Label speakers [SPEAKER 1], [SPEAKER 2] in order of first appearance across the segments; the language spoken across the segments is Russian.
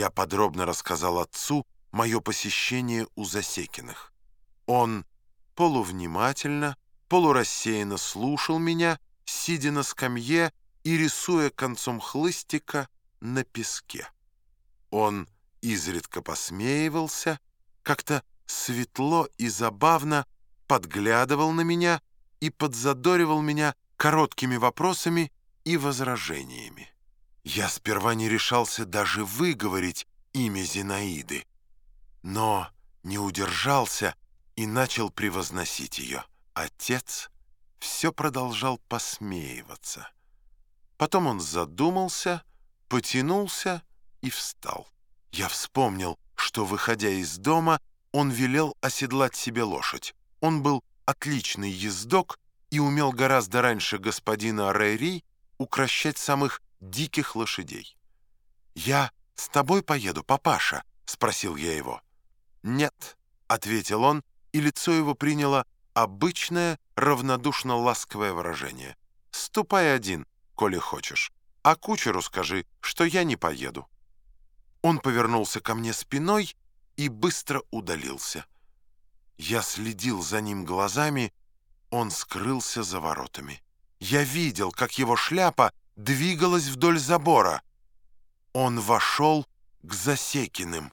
[SPEAKER 1] Я подробно рассказал отцу мое посещение у Засекиных. Он полувнимательно, полурассеянно слушал меня, сидя на скамье и рисуя концом хлыстика на песке. Он изредка посмеивался, как-то светло и забавно подглядывал на меня и подзадоривал меня короткими вопросами и возражениями. Я сперва не решался даже выговорить имя Зинаиды, но не удержался и начал превозносить ее. Отец все продолжал посмеиваться. Потом он задумался, потянулся и встал. Я вспомнил, что, выходя из дома, он велел оседлать себе лошадь. Он был отличный ездок и умел гораздо раньше господина Рейри укращать самых диких лошадей. «Я с тобой поеду, папаша?» — спросил я его. «Нет», — ответил он, и лицо его приняло обычное равнодушно-ласковое выражение. «Ступай один, коли хочешь, а кучеру скажи, что я не поеду». Он повернулся ко мне спиной и быстро удалился. Я следил за ним глазами, он скрылся за воротами. Я видел, как его шляпа двигалась вдоль забора. Он вошел к Засекиным.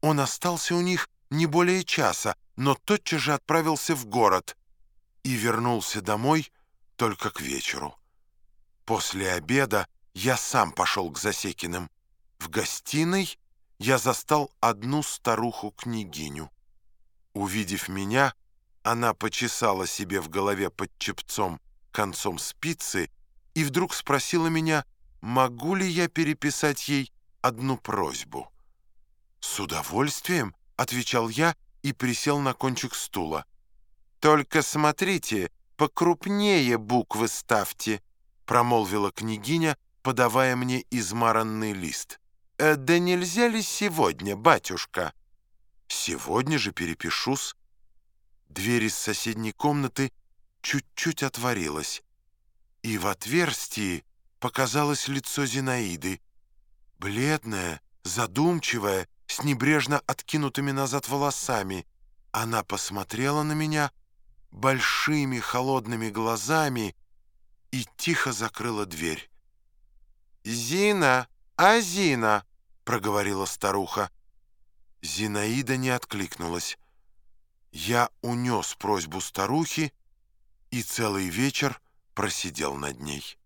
[SPEAKER 1] Он остался у них не более часа, но тотчас же отправился в город и вернулся домой только к вечеру. После обеда я сам пошел к Засекиным. В гостиной я застал одну старуху-княгиню. Увидев меня, она почесала себе в голове под чепцом концом спицы и вдруг спросила меня, могу ли я переписать ей одну просьбу. «С удовольствием», — отвечал я и присел на кончик стула. «Только смотрите, покрупнее буквы ставьте», — промолвила княгиня, подавая мне измаранный лист. «Э, «Да нельзя ли сегодня, батюшка?» «Сегодня же перепишусь». Дверь из соседней комнаты чуть-чуть отворилась и в отверстии показалось лицо Зинаиды, бледное, задумчивое, с небрежно откинутыми назад волосами. Она посмотрела на меня большими холодными глазами и тихо закрыла дверь. «Зина! А Зина!» — проговорила старуха. Зинаида не откликнулась. Я унес просьбу старухи и целый вечер просидел над ней.